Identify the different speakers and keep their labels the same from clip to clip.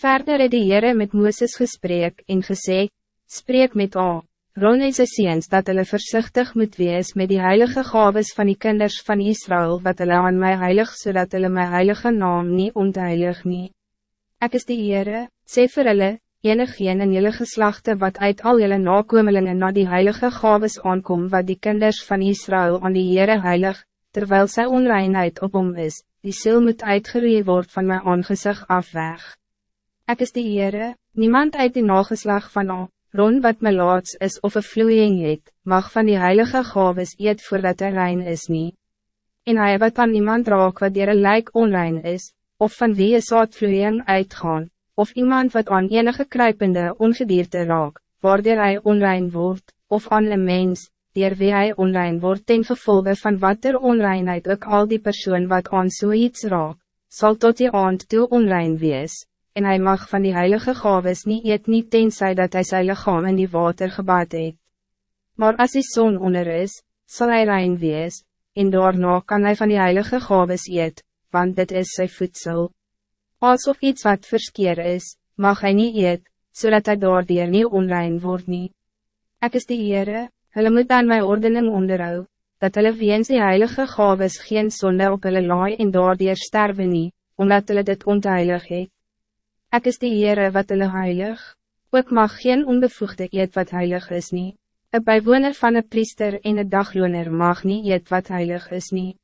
Speaker 1: Verder het die Heere met Mooses gesprek en gesê, Spreek met A, Ron en sy seens dat hulle voorzichtig moet wees met die heilige gaves van die kinders van Israël wat hulle aan mij heilig zodat hulle my heilige naam niet ontheilig nie. Ek is die Heere, sê vir hulle, enigeen in jullie geslachten wat uit al jullie nakomelingen na die heilige gaves aankom wat die kinders van Israël aan die Heere heilig, terwijl sy onreinheid op hom is, die sil moet uitgeroeid word van mijn aangezicht af weg. Ek is die Heere, niemand uit die nageslag van al, rond wat my laats is of een vloeiing het, mag van die heilige gaves eet voordat hij rein is niet. En hij wat van iemand raak wat dier een lijk onrein is, of van wie een saadvloeiing uitgaan, of iemand wat aan enige kruipende ongedierte raak, waardoor hij onrein wordt, of aan een mens, dier wie hij onrein wordt ten gevolge van wat er onreinheid ook al die persoon wat aan so raak, zal tot die aand toe onrein wees, en hij mag van die heilige gaves niet eet niet tenzij dat hij zijn lichaam in die water gebaat het. Maar als die zon onder is, zal hij rein wees, en daarna kan hij van die heilige gaves eet, want dit is zijn voedsel alsof iets wat verskeer is, mag hij niet eet, zodat hij door die nie onrein word nie. Ek is die Heere, hulle moet aan my ordening onderhou, dat hulle weens die heilige gaves geen sonde op hulle laai en door die sterwe nie, omdat hulle dit ontheilig het. Ek is die Heere wat hulle heilig, ook mag geen onbevoegde eet wat heilig is nie. Een bijwoner van een priester en een dagloner mag niet eet wat heilig is niet.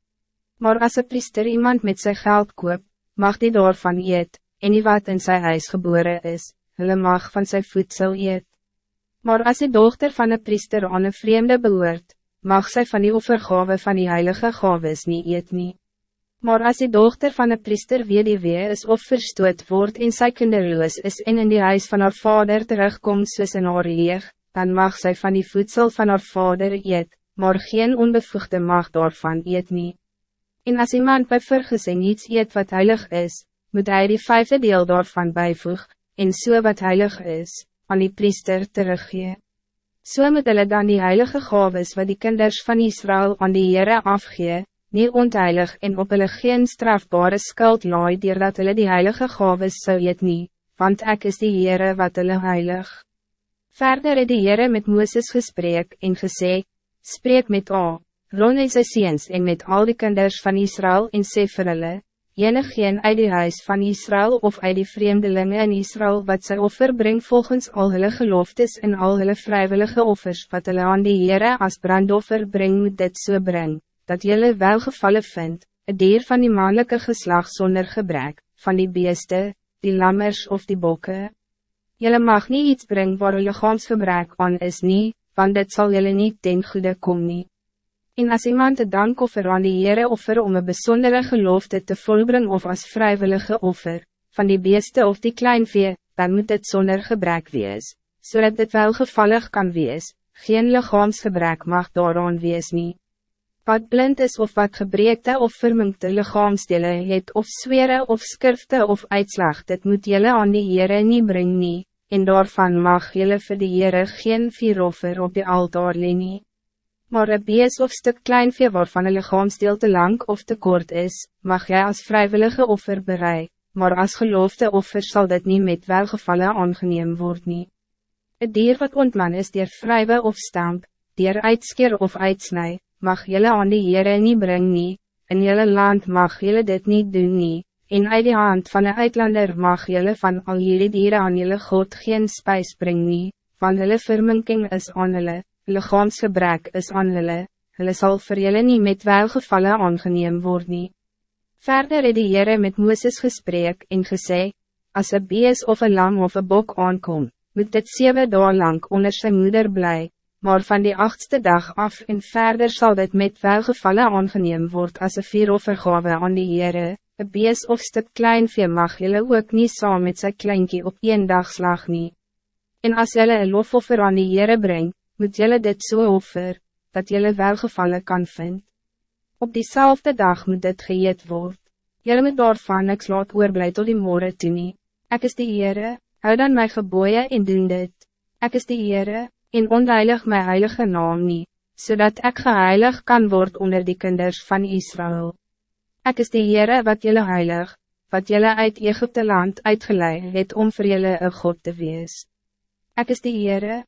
Speaker 1: Maar als een priester iemand met zijn geld koopt, mag die daarvan eet, en die wat in zijn huis geboren is, hulle mag van zijn voedsel eet. Maar als die dochter van een priester aan een vreemde behoort, mag zij van die offergave van die heilige gaves niet eet nie. Maar als die dochter van een priester weer die weer is of verstoot wordt en sy kinderloos is en in die huis van haar vader terugkomt soos in haar leeg, dan mag zij van die voedsel van haar vader eet, maar geen onbevoegde mag daarvan eet nie. En als iemand bij vergezing iets eet wat heilig is, moet hij die vijfde deel daarvan bijvoeg, en so wat heilig is, aan die priester teruggee. So moet hulle dan die heilige gaves wat die kinders van Israël aan die Heere afgee, nie ontheilig en op hulle geen strafbare skuld laai dat hulle die heilige gaves sou eet nie, want ek is die Heere wat hulle heilig. Verder het die Heere met Mooses gesprek en gesê, spreek met A. Ron en sy seens en met al die kinders van Israël en sê vir hulle, enig geen uit die huis van Israël of uit die vreemdelingen in Israël wat sy offer bring volgens al hulle geloftes en al hulle vrijwillige offers wat hulle aan die Heere as brandoffer bring moet dit so bring, dat julle welgevallen vindt, een dier van die mannelijke geslag zonder gebrek, van die beeste, die lammers of die bokken. Julle mag niet iets brengen waar lichaamsgebrek aan is niet, want dit zal julle niet ten goede kom nie. En als iemand een dankoffer aan die Heere offer om een bijzondere gelofte te volbrengen of als vrijwillige offer, van die beeste of die kleinvee, dan moet het zonder gebrek wees, zodat so het wel gevallig kan wees, geen lichaamsgebrek mag daaraan wees nie. Wat blind is of wat gebreekte of verminkte lichaamsdele het of zwere of skirfte of uitslag, dit moet jelle aan die Heere nie bring nie, en daarvan mag jelle vir die Heere geen vieroffer op die altaar leen nie. Maar een bees of stuk klein vee waarvan een lichaamsdeel te lang of te kort is, mag jij als vrijwillige offer bereid, maar als geloofde offer zal dit niet met welgevallen aangeneem worden. Het dier wat ontman is dier vrijwe of stamp, dier uitskeer of uitsnij, mag jullie aan die Heere niet brengen nie, in jullie land mag jullie dit niet doen nie, en uit die hand van een uitlander mag jullie van al jullie dieren aan jullie God geen spijs brengen nie, van jullie verminking is aan jullie lichaamsgebrek is aan hulle, hulle sal vir julle nie met welgevallen aangeneem word nie. Verder het die Heere met Mooses gesprek en gesê, as een bees of een lam of een bok aankom, moet dit zeven dagen lang onder zijn moeder bly, maar van die achtste dag af en verder zal dit met welgevallen aangeneem word as een vieroffergave aan die Heere, een bees of stuk klein vee mag julle ook niet saam met sy kleinkie op een dag slag nie. En as julle een lofoffer aan die Heere brengt, moet jullie dit so offer, dat jullie welgevallen kan vinden. Op diezelfde dag moet dit geëet worden. Jullie moet daarvan niks laat oorblij tot die morgen toe nie. Ek is die Heere, hou dan my geboeien en doen dit. Ek is die Heere, en onheilig my heilige naam nie, zodat ik geheilig kan worden onder die kinders van Israël. Ek is die Heere wat jullie heilig, wat jullie uit Egypte land uitgeleid het om voor jullie een God te wees. Ik is de Heere,